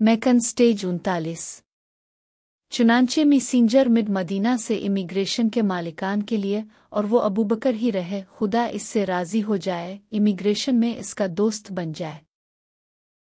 McKeon stage उनतालीस। चुनाचे मिसिंजर मिड मदीना से इमिग्रेशन के मालिकान के लिए, और वो अबूबकर ही रहे, खुदा इससे राज़ी हो जाए, इमिग्रेशन में इसका दोस्त बन जाए।